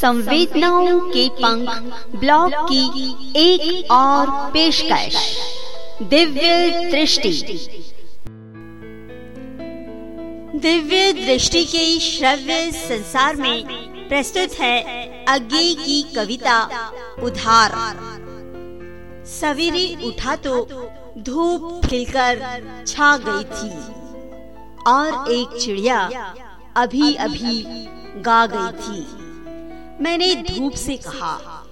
संवेदनाओं के पंख ब्लॉग की एक और पेशकश। दिव्य दृष्टि। दिव्य दृष्टि के श्रव्य संसार में प्रस्तुत है अज्ञे की कविता उधार। सवेरे उठा तो धूप खिलकर छा गई थी और एक चिड़िया अभी अभी गा गई थी। मैंने धूप से कहा,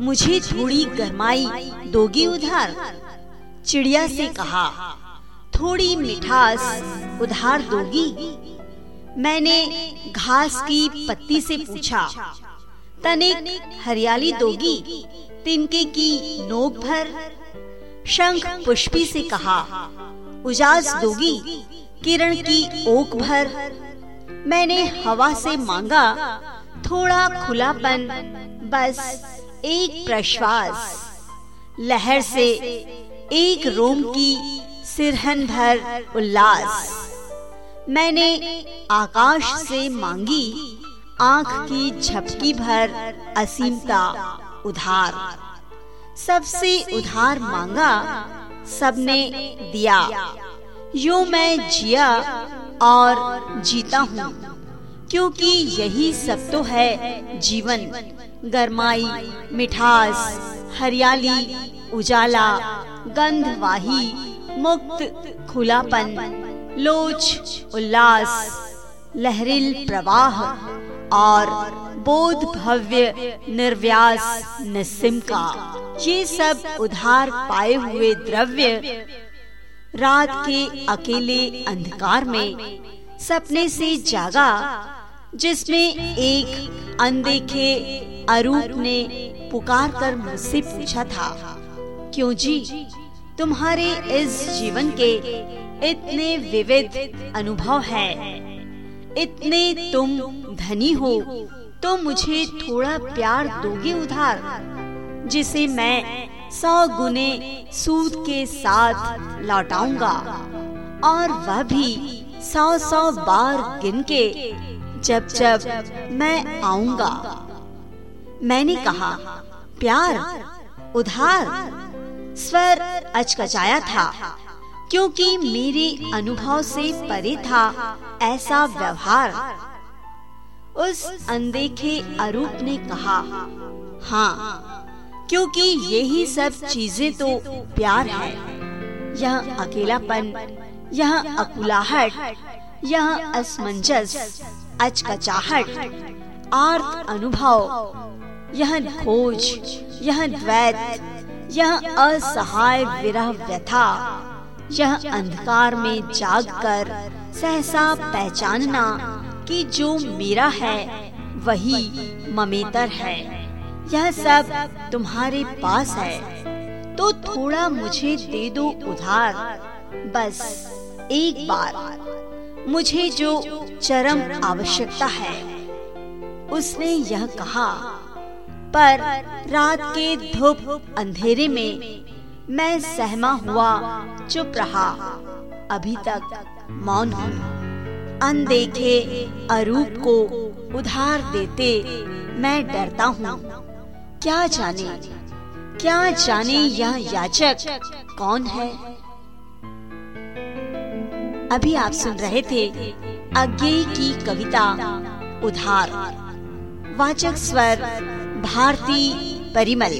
मुझे थोड़ी गरमाई दोगी उधार? चिड़िया से कहा, थोड़ी मिठास उधार दोगी? मैंने घास की पत्ती से पूछा तनिक हरियाली दोगी? तिनके की नोक भर? शंख पुष्पी से कहा, उजास दोगी? किरण की ओक भर? मैंने हवा से मांगा थोड़ा खुलापन, बस एक प्रश्वास। लहर से एक रोम की सिरहन भर उल्लास। मैंने आकाश से मांगी आँख की झपकी भर असीमता, उधार। सबसे उधार मांगा, सबने दिया। यो मैं जिया और जीता हूँ। क्योंकि यही सब तो है जीवन। गरमाई, मिठास, हरियाली, उजाला, गंधवाही, मुक्त खुलापन, लोच, उल्लास, लहरिल प्रवाह और बोध भव्य निर्व्यास निस्सिम का। ये सब उधार पाए हुए द्रव्य रात के अकेले अंधकार में सपने से जागा जिसमें एक अनदेखे अरूप ने पुकार कर मुझसे पूछा था, क्यों जी, तुम्हारे इस जीवन के इतने विविध अनुभव है। इतने तुम धनी हो तो मुझे थोड़ा प्यार दोगे उधार, जिसे मैं सौ गुने सूद के साथ लौटाऊँगा, और वह भी सौ सौ बार गिन के जब जब मैं आऊँगा। मैंने कहा, प्यार, उधार, स्वर अचकचाया था, क्योंकि मेरे अनुभव से परे था ऐसा व्यवहार। उस अनदेखे अरूप ने कहा हाँ क्योंकि यही सब चीज़ें तो प्यार है। यह अकेलापन, यह अकुलाहट, यह असमंजस अचकचाहट आर्थ अनुभव यह खोज यह द्वैत, यह असहाय विरह व्यथा, यह अंधकार में जागकर सहसा पहचानना कि जो मेरा है, वही ममेतर है। यह सब तुम्हारे पास है। तो थोड़ा मुझे दे दो उधार। बस एक बार। मुझे जो चरम आवश्यकता है। उसने यह कहा, पर रात के धूप अंधेरे में मैं सहमा हुआ, चुप रहा। अभी तक मौन हूँ। अनदेखे अरूप को उधार देते मैं डरता हूँ। क्या जाने क्या जाने यह याचक कौन है? अभी आप सुन रहे थे अज्ञे की कविता उधार। वाचक स्वर भारती परिमल।